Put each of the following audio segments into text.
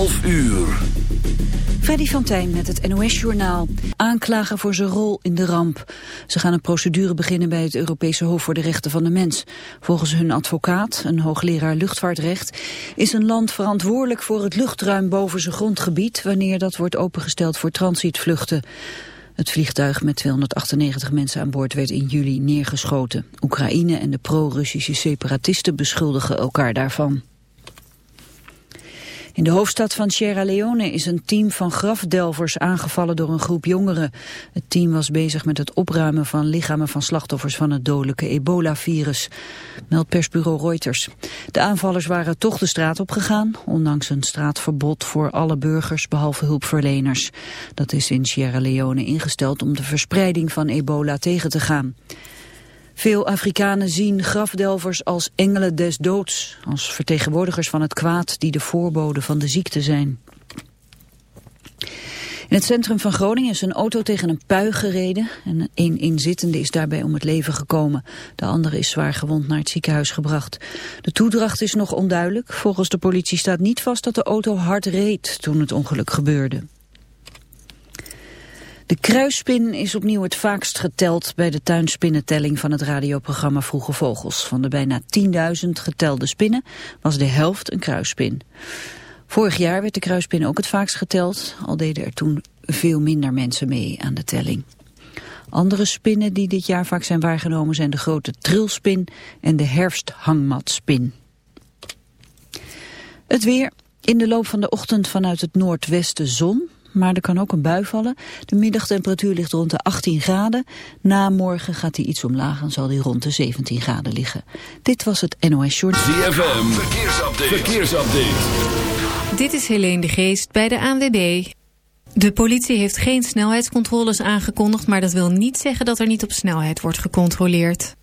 12 uur. Freddy van Tijn met het NOS-journaal. Aanklagen voor zijn rol in de ramp. Ze gaan een procedure beginnen bij het Europese Hof voor de Rechten van de Mens. Volgens hun advocaat, een hoogleraar luchtvaartrecht... is een land verantwoordelijk voor het luchtruim boven zijn grondgebied... wanneer dat wordt opengesteld voor transitvluchten. Het vliegtuig met 298 mensen aan boord werd in juli neergeschoten. Oekraïne en de pro-Russische separatisten beschuldigen elkaar daarvan. In de hoofdstad van Sierra Leone is een team van grafdelvers aangevallen door een groep jongeren. Het team was bezig met het opruimen van lichamen van slachtoffers van het dodelijke ebola-virus. Meldt persbureau Reuters. De aanvallers waren toch de straat opgegaan, ondanks een straatverbod voor alle burgers behalve hulpverleners. Dat is in Sierra Leone ingesteld om de verspreiding van ebola tegen te gaan. Veel Afrikanen zien grafdelvers als engelen des doods, als vertegenwoordigers van het kwaad die de voorboden van de ziekte zijn. In het centrum van Groningen is een auto tegen een pui gereden en een inzittende is daarbij om het leven gekomen. De andere is zwaar gewond naar het ziekenhuis gebracht. De toedracht is nog onduidelijk. Volgens de politie staat niet vast dat de auto hard reed toen het ongeluk gebeurde. De kruisspin is opnieuw het vaakst geteld bij de tuinspinnentelling van het radioprogramma Vroege Vogels. Van de bijna 10.000 getelde spinnen was de helft een kruisspin. Vorig jaar werd de kruisspin ook het vaakst geteld, al deden er toen veel minder mensen mee aan de telling. Andere spinnen die dit jaar vaak zijn waargenomen zijn de grote trilspin en de herfsthangmatspin. Het weer. In de loop van de ochtend vanuit het noordwesten zon, maar er kan ook een bui vallen. De middagtemperatuur ligt rond de 18 graden. Na morgen gaat hij iets omlaag en zal hij rond de 17 graden liggen. Dit was het NOS Short. ZFM, verkeersupdate. verkeersupdate. Dit is Helene de Geest bij de ANWB. De politie heeft geen snelheidscontroles aangekondigd... maar dat wil niet zeggen dat er niet op snelheid wordt gecontroleerd.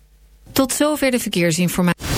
Tot zover de verkeersinformatie.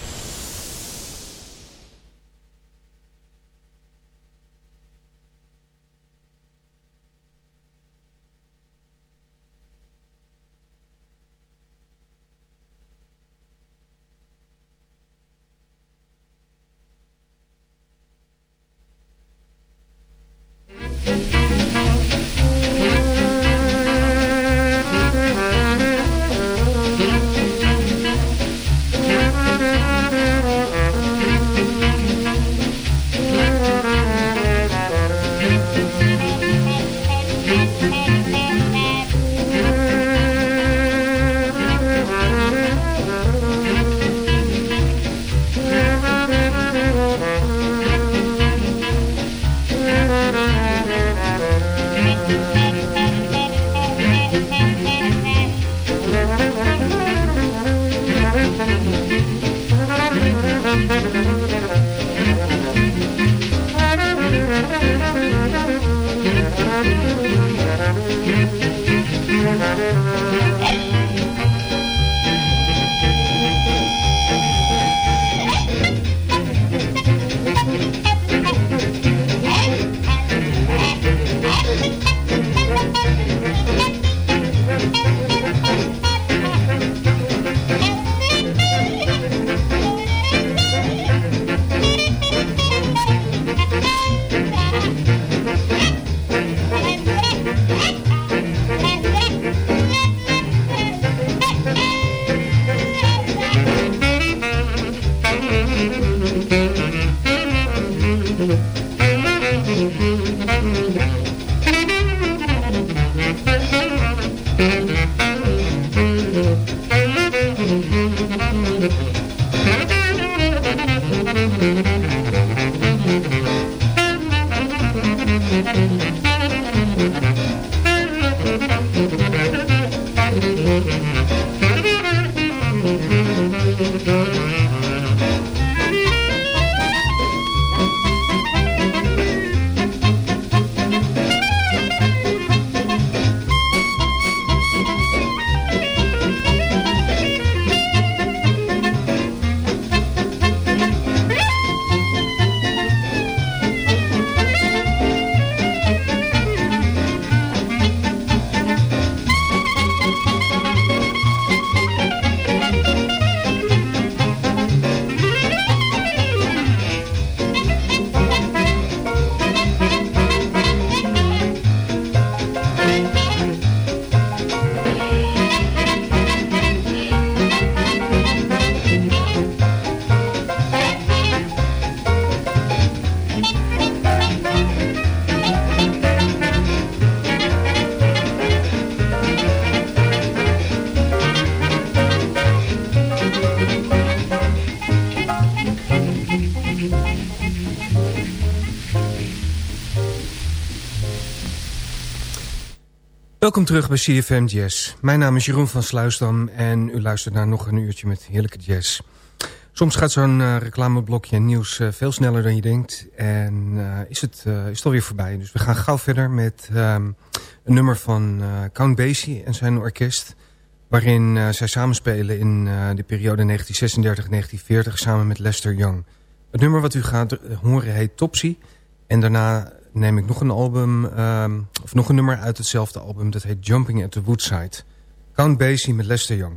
Welkom terug bij CFM Jazz. Mijn naam is Jeroen van Sluisdam en u luistert naar nog een uurtje met heerlijke jazz. Soms gaat zo'n uh, reclameblokje nieuws uh, veel sneller dan je denkt en uh, is, het, is het alweer voorbij. Dus we gaan gauw verder met um, een nummer van Count Basie en zijn orkest... waarin zij samenspelen in de periode 1936-1940 samen met Lester Young. Het nummer wat u gaat horen heet Topsy en daarna neem ik nog een album, um, of nog een nummer uit hetzelfde album. Dat heet Jumping at the Woodside. Count Basie met Lester Young.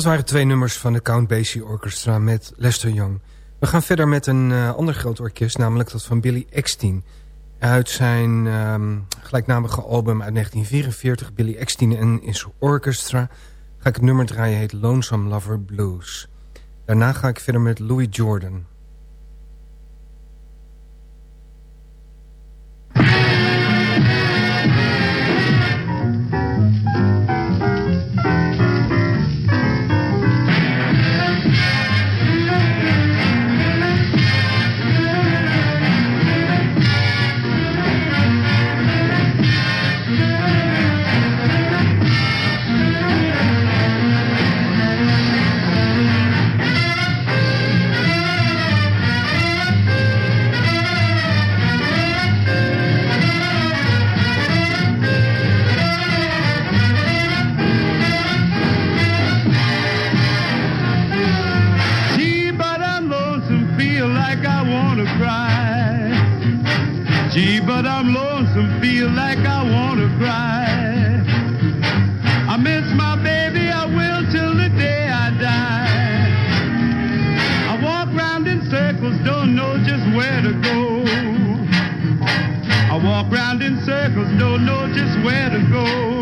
Dat waren twee nummers van de Count Basie Orchestra met Lester Young. We gaan verder met een uh, ander groot orkest, namelijk dat van Billy Eckstein. Uit zijn um, gelijknamige album uit 1944, Billy Eckstein en His Orchestra... ga ik het nummer draaien, heet Lonesome Lover Blues. Daarna ga ik verder met Louis Jordan... circles, don't know just where to go. I walk round in circles, don't know just where to go.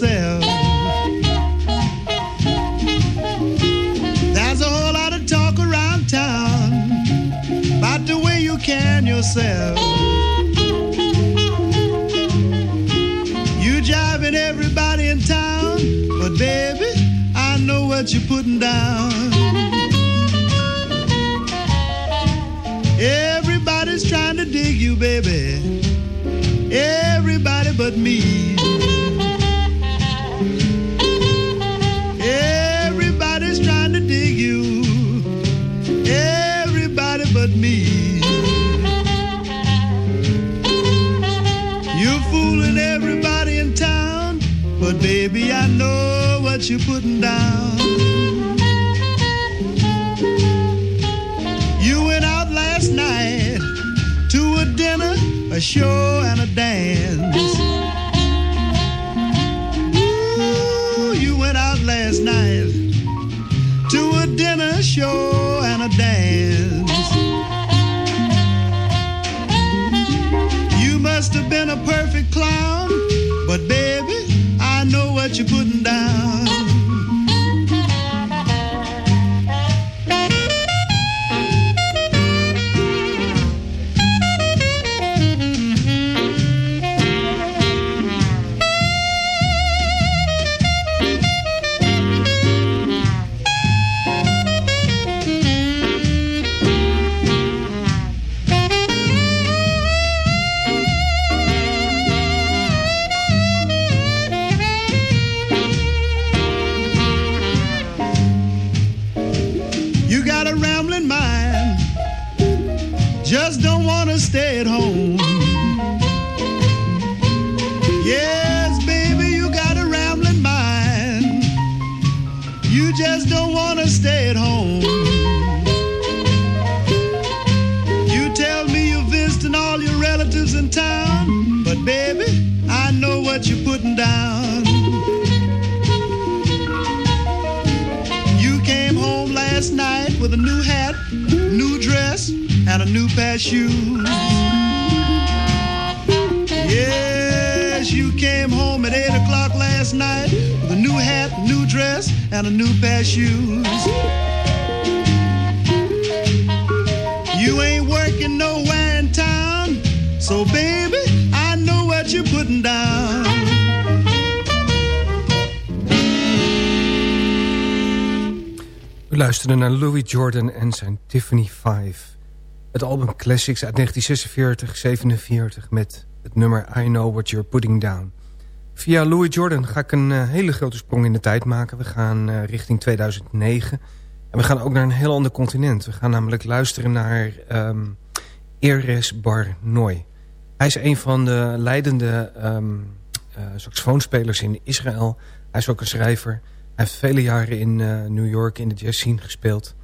yourself. There's a whole lot of talk around town about the way you can yourself. You're jiving everybody in town, but baby, I know what you're putting down. Everybody's trying to dig you, baby. Everybody but me. you're putting down. You went out last night to a dinner, a show, and a and a new pair of shoes. Yes, you came home at 8 o'clock last night with a new hat, new dress, and a new pair of shoes. You ain't working nowhere in town, so baby, I know what you're putting down. U luisterde naar Louis Jordan en zijn Tiffany 5. Het album Classics uit 1946-47 met het nummer I Know What You're Putting Down. Via Louis Jordan ga ik een uh, hele grote sprong in de tijd maken. We gaan uh, richting 2009. En we gaan ook naar een heel ander continent. We gaan namelijk luisteren naar um, Eres Barnoy. Hij is een van de leidende um, uh, saxofoonspelers in Israël. Hij is ook een schrijver. Hij heeft vele jaren in New York in de jazz scene gespeeld.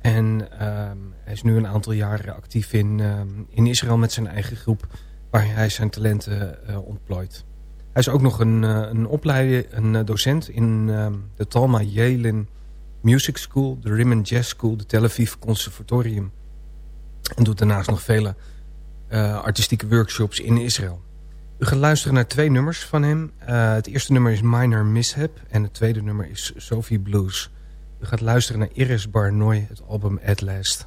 En um, hij is nu een aantal jaren actief in, in Israël met zijn eigen groep... waar hij zijn talenten ontplooit. Hij is ook nog een, een opleider, een docent in de Talma Yelin Music School, de Riemann Jazz School, de Tel Aviv Conservatorium. En doet daarnaast nog vele artistieke workshops in Israël. U gaat luisteren naar twee nummers van hem. Het eerste nummer is Minor Mishap en het tweede nummer is Sophie Blues. U gaat luisteren naar Iris Barnoy, het album At Last.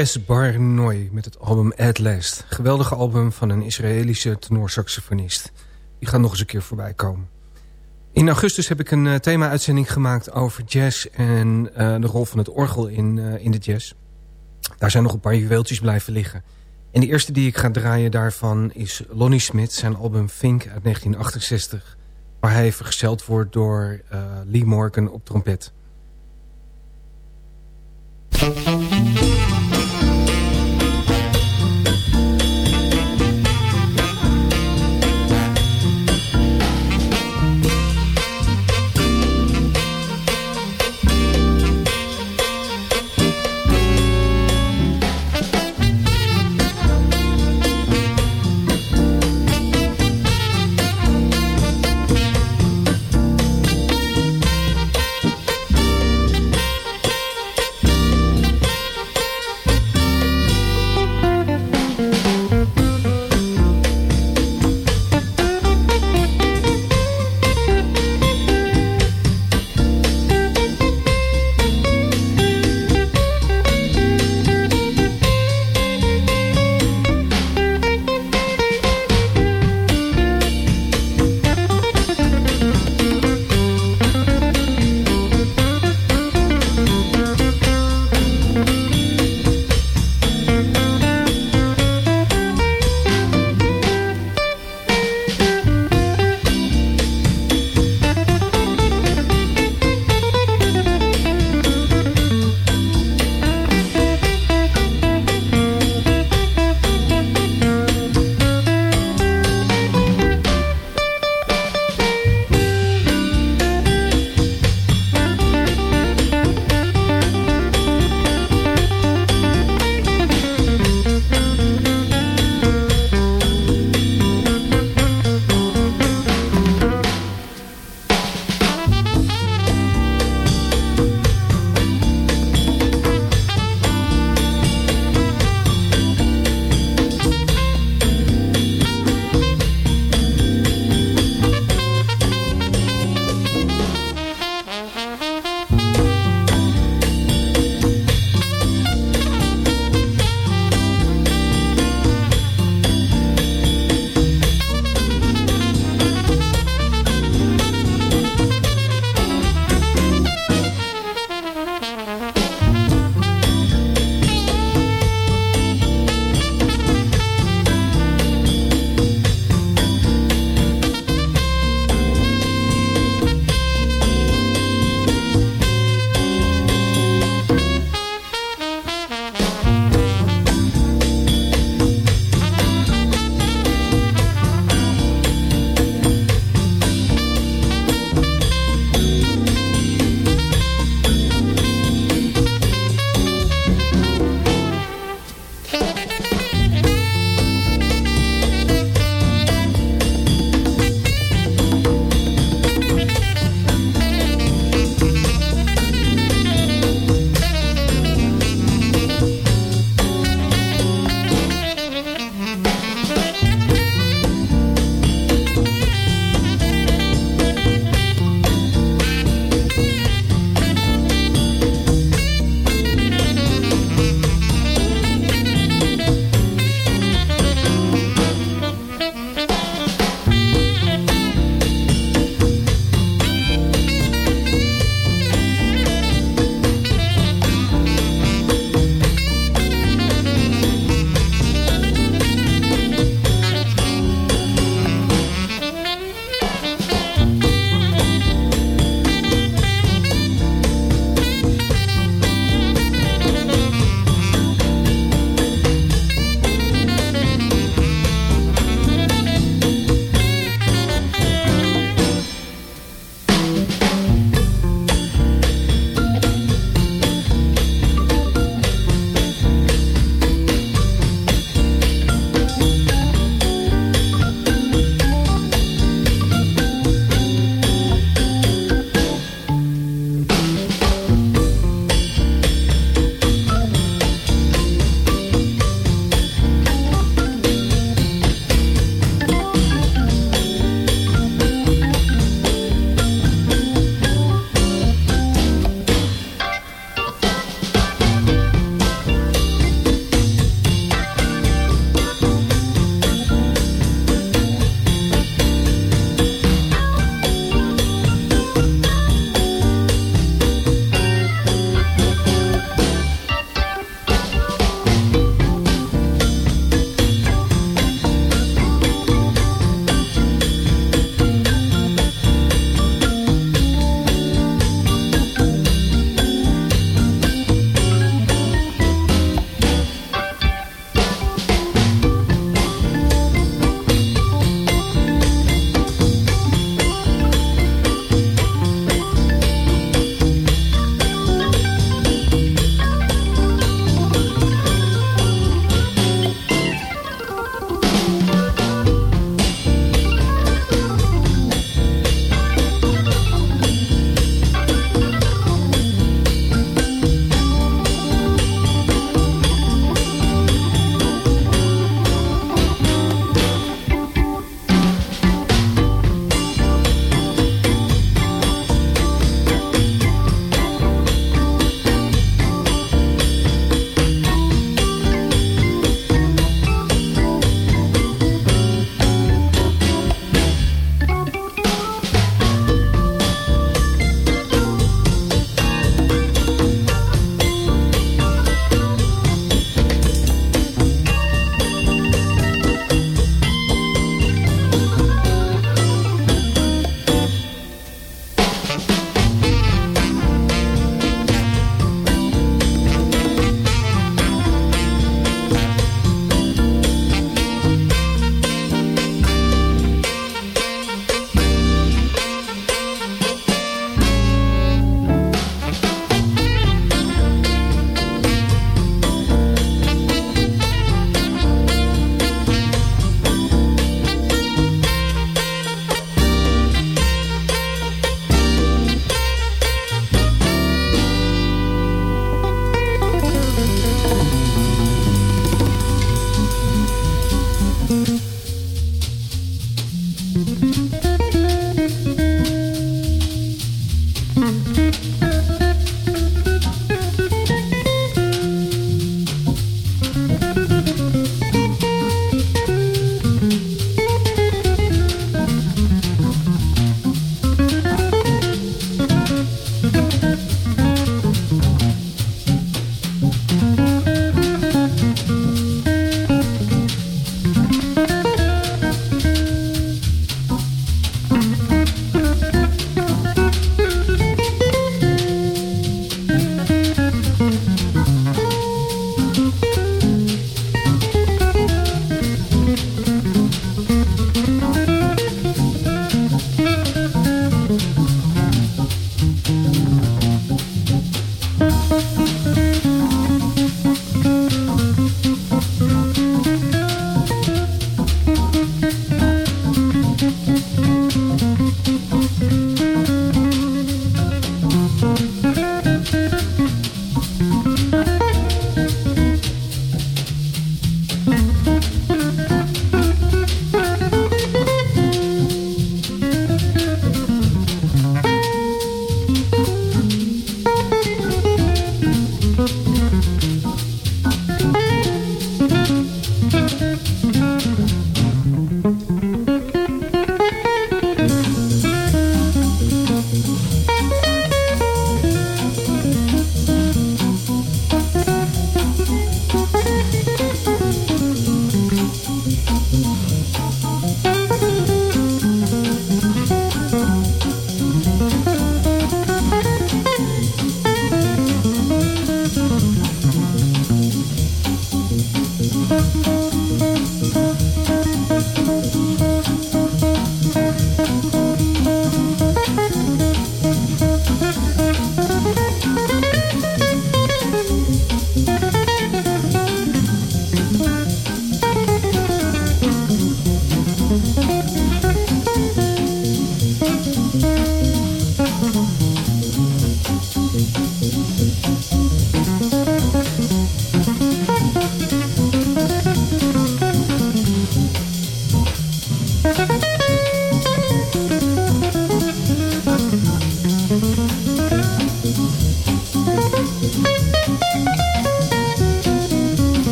Erez Barnoy met het album At Last. Geweldige album van een Israëlische tenorsaxofonist. Die gaat nog eens een keer voorbij komen. In augustus heb ik een uh, thema-uitzending gemaakt over jazz... en uh, de rol van het orgel in, uh, in de jazz. Daar zijn nog een paar juweeltjes blijven liggen. En de eerste die ik ga draaien daarvan is Lonnie Smith... zijn album Fink uit 1968... waar hij vergezeld wordt door Lee Morgan op trompet.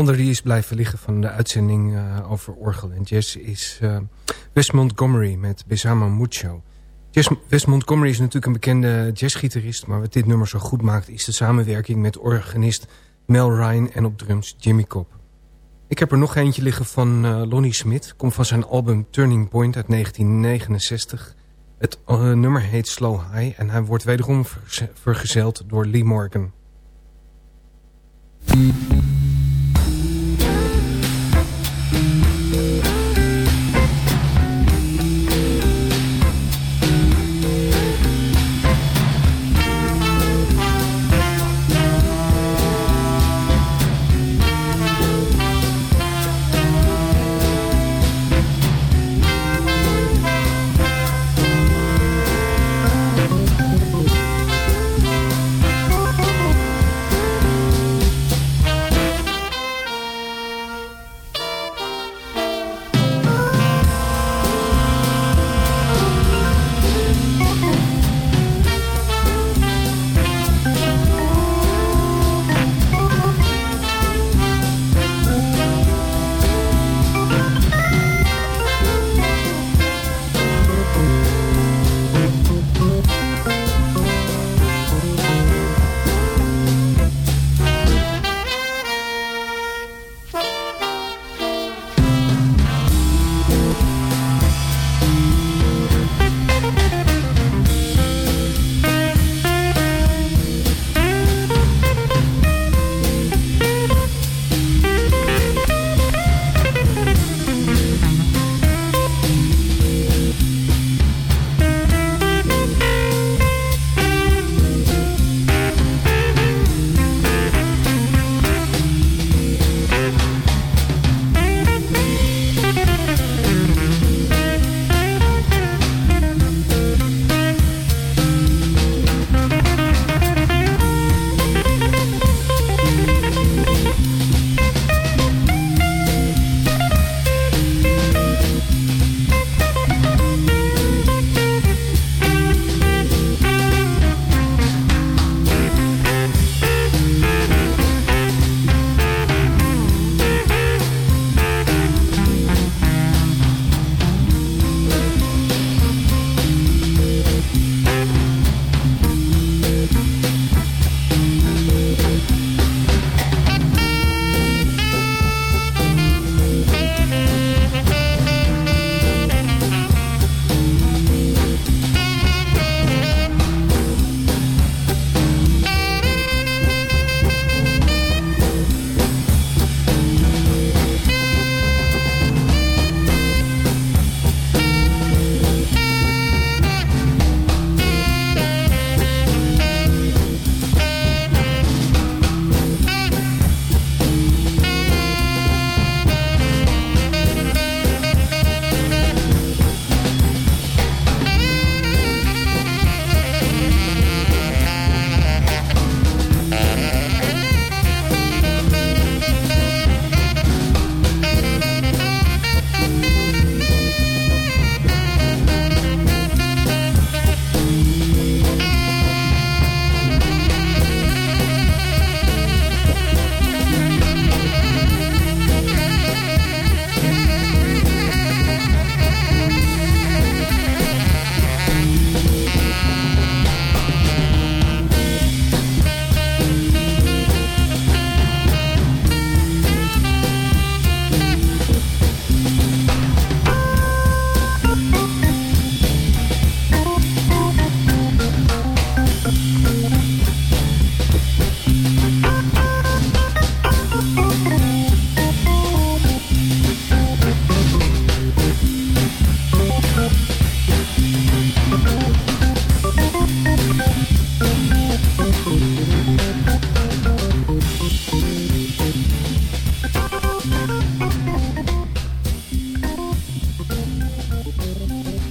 Ander die is blijven liggen van de uitzending uh, over orgel en jazz is uh, Wes Montgomery met Besama Mucho. Jazz, Wes Montgomery is natuurlijk een bekende jazzgitarist, maar wat dit nummer zo goed maakt is de samenwerking met organist Mel Ryan en op drums Jimmy Cobb. Ik heb er nog eentje liggen van uh, Lonnie Smith, komt van zijn album Turning Point uit 1969. Het nummer heet Slow High en hij wordt wederom vergezeld door Lee Morgan.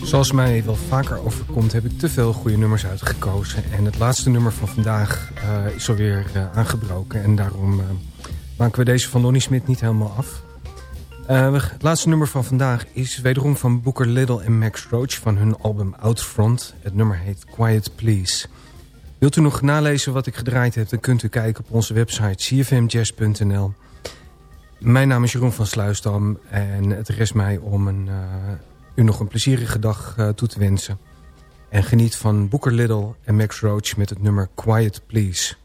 Zoals mij wel vaker overkomt, heb ik te veel goede nummers uitgekozen. En het laatste nummer van vandaag uh, is alweer uh, aangebroken. En daarom uh, maken we deze van Lonnie Smit niet helemaal af. het laatste nummer van vandaag is wederom van Booker Little en Max Roach... van hun album Outfront. Het nummer heet Quiet Please. Wilt u nog nalezen wat ik gedraaid heb... dan kunt u kijken op onze website cfmjazz.nl. Mijn naam is Jeroen van Sluisdam en het rest mij om een, u nog een plezierige dag uh, toe te wensen. En geniet van Booker Little en Max Roach met het nummer Quiet Please.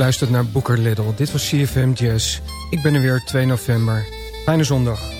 Luistert naar Booker Little. Dit was CFM Jazz. Ik ben er weer 2 november. Fijne zondag.